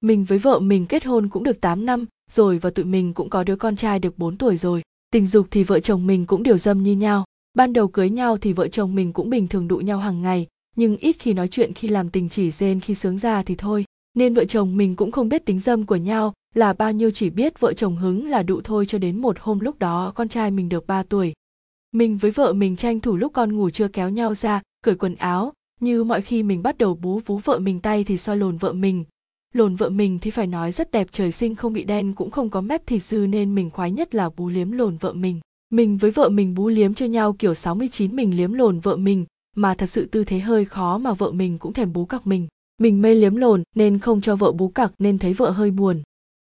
Mình với vợ mình kết hôn cũng được 8 năm, rồi và tụi mình cũng có đứa con trai được 4 tuổi rồi. Tình dục thì vợ chồng mình cũng điều dâm như nhau. Ban đầu cưới nhau thì vợ chồng mình cũng bình thường đụ nhau hàng ngày, nhưng ít khi nói chuyện khi làm tình chỉ rên khi sướng ra thì thôi. Nên vợ chồng mình cũng không biết tính dâm của nhau là bao nhiêu chỉ biết vợ chồng hứng là đụ thôi cho đến một hôm lúc đó con trai mình được 3 tuổi. Mình với vợ mình tranh thủ lúc con ngủ chưa kéo nhau ra, cởi quần áo, như mọi khi mình bắt đầu bú vú vợ mình tay thì xoa lồn vợ mình, lồn vợ mình thì phải nói rất đẹp trời sinh không bị đen cũng không có mép thịt dư nên mình khoái nhất là bú liếm lồn vợ mình. Mình với vợ mình bú liếm cho nhau kiểu 69 mình liếm lồn vợ mình, mà thật sự tư thế hơi khó mà vợ mình cũng thèm bú cặc mình. Mình mê liếm lồn nên không cho vợ bú cặc nên thấy vợ hơi buồn.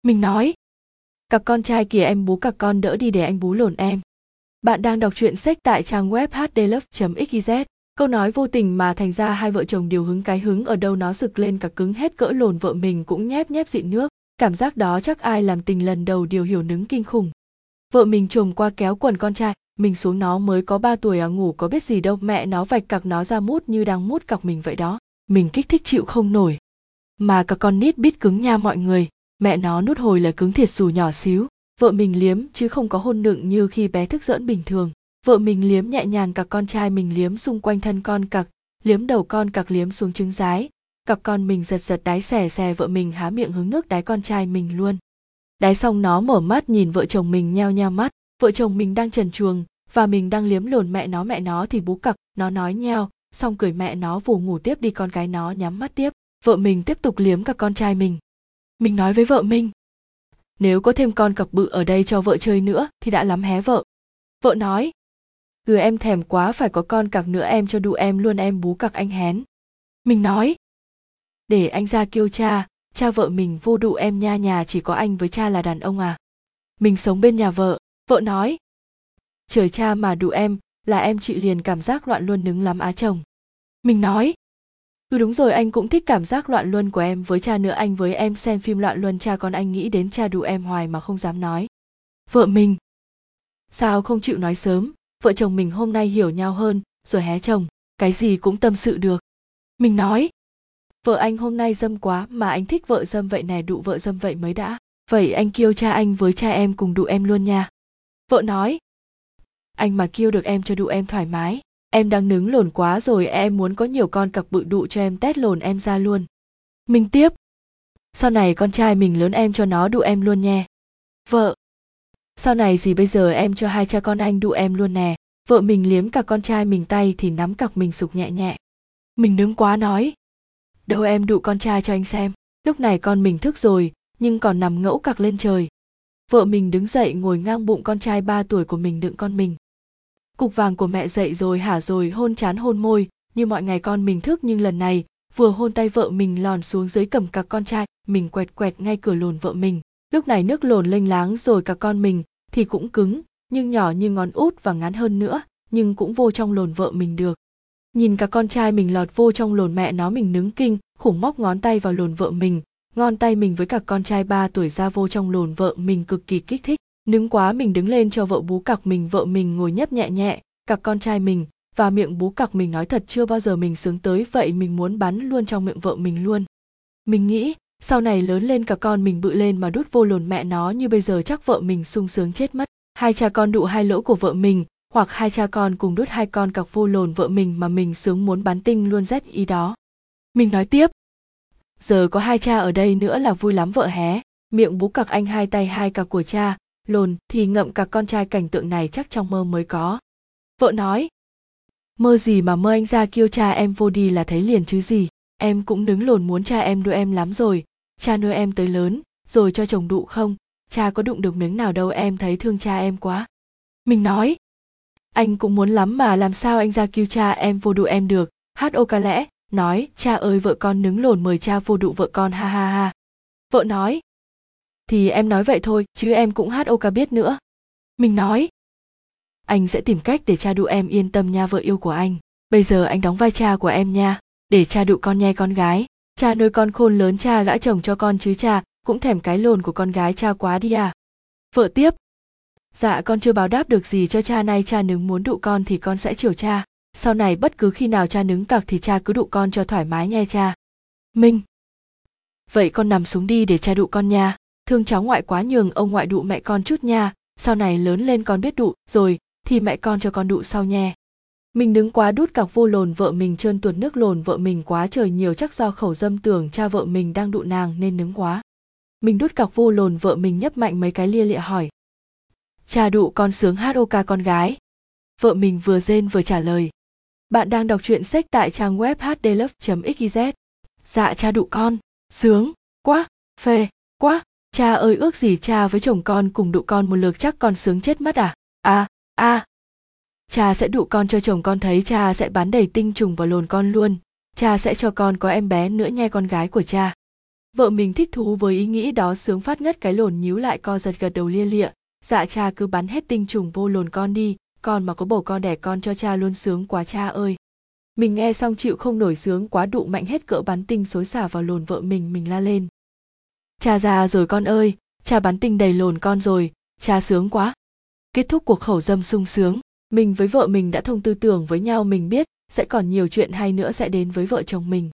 Mình nói, cặc con trai kìa em bú cặc con đỡ đi để anh bú lồn em. Bạn đang đọc truyện sách tại trang web hdlove.xyz. Câu nói vô tình mà thành ra hai vợ chồng điều hứng cái hứng ở đâu nó sực lên cả cứng hết cỡ lồn vợ mình cũng nhép nhép dịn nước. Cảm giác đó chắc ai làm tình lần đầu điều hiểu nứng kinh khủng. Vợ mình trồm qua kéo quần con trai, mình xuống nó mới có 3 tuổi à ngủ có biết gì đâu mẹ nó vạch cặc nó ra mút như đang mút cặc mình vậy đó. Mình kích thích chịu không nổi. Mà cả con nít biết cứng nha mọi người, mẹ nó nút hồi là cứng thiệt dù nhỏ xíu. Vợ mình liếm chứ không có hôn nựng như khi bé thức giỡn bình thường vợ mình liếm nhẹ nhàng cả con trai mình liếm xung quanh thân con cặc, liếm đầu con cặc liếm xuống trứng rái. Cặp con mình giật giật đái xẻ xè vợ mình há miệng hứng nước đái con trai mình luôn. Đái xong nó mở mắt nhìn vợ chồng mình nheo nheo mắt. Vợ chồng mình đang trần chuồng và mình đang liếm lồn mẹ nó mẹ nó thì bú cặc, nó nói nheo, xong cười mẹ nó vù ngủ tiếp đi con gái nó nhắm mắt tiếp. Vợ mình tiếp tục liếm cả con trai mình. Mình nói với vợ mình, nếu có thêm con cặc bự ở đây cho vợ chơi nữa thì đã lắm hé vợ. Vợ nói cứ em thèm quá phải có con cặc nữa em cho đu em luôn em bú cặc anh hén. Mình nói. Để anh ra kêu cha cha vợ mình vô đụ em nha nhà chỉ có anh với cha là đàn ông à. Mình sống bên nhà vợ vợ nói. Trời cha mà đụ em, là em chị liền cảm giác loạn luôn nứng lắm á chồng. Mình nói. Ừ đúng rồi anh cũng thích cảm giác loạn luân của em với cha nữa anh với em xem phim loạn luân cha con anh nghĩ đến cha đụ em hoài mà không dám nói. Vợ mình. Sao không chịu nói sớm? Vợ chồng mình hôm nay hiểu nhau hơn, rồi hé chồng, cái gì cũng tâm sự được. Mình nói, vợ anh hôm nay dâm quá, mà anh thích vợ dâm vậy nè đụ vợ dâm vậy mới đã. Vậy anh kêu cha anh với cha em cùng đụ em luôn nha. Vợ nói, anh mà kêu được em cho đụ em thoải mái. Em đang nứng lồn quá rồi, em muốn có nhiều con cặc bự đụ cho em tét lồn em ra luôn. Mình tiếp, sau này con trai mình lớn em cho nó đụ em luôn nha. Vợ sau này gì bây giờ em cho hai cha con anh đụ em luôn nè. Vợ mình liếm cả con trai mình tay thì nắm cặc mình sục nhẹ nhẹ. Mình nướng quá nói. Đâu em đụ con trai cho anh xem. Lúc này con mình thức rồi, nhưng còn nằm ngẫu cặc lên trời. Vợ mình đứng dậy ngồi ngang bụng con trai ba tuổi của mình đựng con mình. Cục vàng của mẹ dậy rồi hả rồi hôn chán hôn môi, như mọi ngày con mình thức nhưng lần này, vừa hôn tay vợ mình lòn xuống dưới cầm cặc con trai, mình quẹt quẹt ngay cửa lồn vợ mình. Lúc này nước lồn lênh láng rồi cả con mình thì cũng cứng, nhưng nhỏ như ngón út và ngắn hơn nữa, nhưng cũng vô trong lồn vợ mình được. Nhìn cả con trai mình lọt vô trong lồn mẹ nó mình nứng kinh, khủng móc ngón tay vào lồn vợ mình, ngon tay mình với cả con trai ba tuổi ra vô trong lồn vợ mình cực kỳ kích thích. Nứng quá mình đứng lên cho vợ bú cặc mình, vợ mình ngồi nhấp nhẹ nhẹ cặc con trai mình, và miệng bú cặc mình nói thật chưa bao giờ mình sướng tới, vậy mình muốn bắn luôn trong miệng vợ mình luôn. Mình nghĩ sau này lớn lên cả con mình bự lên mà đút vô lồn mẹ nó như bây giờ chắc vợ mình sung sướng chết mất. Hai cha con đụ hai lỗ của vợ mình, hoặc hai cha con cùng đút hai con cặc vô lồn vợ mình mà mình sướng muốn bán tinh luôn rét ý đó. Mình nói tiếp. Giờ có hai cha ở đây nữa là vui lắm vợ hé. Miệng bú cặc anh hai tay hai cặc của cha, lồn thì ngậm cặc con trai cảnh tượng này chắc trong mơ mới có. Vợ nói. Mơ gì mà mơ anh ra kêu cha em vô đi là thấy liền chứ gì. Em cũng đứng lồn muốn cha em nuôi em lắm rồi cha nuôi em tới lớn, rồi cho chồng đụ không? Cha có đụng được miếng nào đâu em thấy thương cha em quá. Mình nói, anh cũng muốn lắm mà, làm sao anh ra cứu cha em vô đụ em được? Hát ô ca lẽ, nói, cha ơi, vợ con nứng lồn mời cha vô đụ vợ con, ha ha ha. Vợ nói, thì em nói vậy thôi, chứ em cũng hát ô ca biết nữa. Mình nói, anh sẽ tìm cách để cha đụ em yên tâm nha vợ yêu của anh. Bây giờ anh đóng vai cha của em nha, để cha đụ con nhai con gái cha nuôi con khôn lớn cha gã chồng cho con chứ cha, cũng thèm cái lồn của con gái cha quá đi à. Vợ tiếp. Dạ con chưa báo đáp được gì cho cha nay cha nứng muốn đụ con thì con sẽ chiều cha. Sau này bất cứ khi nào cha nứng cặc thì cha cứ đụ con cho thoải mái nha cha. Minh. Vậy con nằm xuống đi để cha đụ con nha. Thương cháu ngoại quá nhường, ông ngoại đụ mẹ con chút nha. Sau này lớn lên con biết đụ, rồi thì mẹ con cho con đụ sau nhé mình đứng quá đút cọc vô lồn, vợ mình trơn tuột nước lồn, vợ mình quá trời nhiều, chắc do khẩu dâm tưởng cha vợ mình đang đụ nàng nên nứng quá. Mình đút cọc vô lồn, vợ mình nhấp mạnh mấy cái lia lịa hỏi. Cha đụ con sướng hát ok con gái. Vợ mình vừa rên vừa trả lời. Bạn đang đọc truyện sách tại trang web hdlove xyz dạ cha đụ con, sướng, quá, phê, quá. Cha ơi, ước gì cha với chồng con cùng đụ con một lượt, chắc con sướng chết mất à? À à cha sẽ đụ con cho chồng con thấy cha sẽ bán đầy tinh trùng vào lồn con luôn. Cha sẽ cho con có em bé nữa nha con gái của cha. Vợ mình thích thú với ý nghĩ đó sướng phát ngất cái lồn nhíu lại co giật gật đầu lia lịa. Dạ cha cứ bắn hết tinh trùng vô lồn con đi, con mà có bầu con đẻ con cho cha luôn sướng quá cha ơi. Mình nghe xong chịu không nổi sướng quá đụ mạnh hết cỡ bắn tinh xối xả vào lồn vợ mình mình la lên. Cha già rồi con ơi, cha bắn tinh đầy lồn con rồi, cha sướng quá. Kết thúc cuộc khẩu dâm sung sướng mình với vợ mình đã thông tư tưởng với nhau, mình biết sẽ còn nhiều chuyện hay nữa sẽ đến với vợ chồng mình.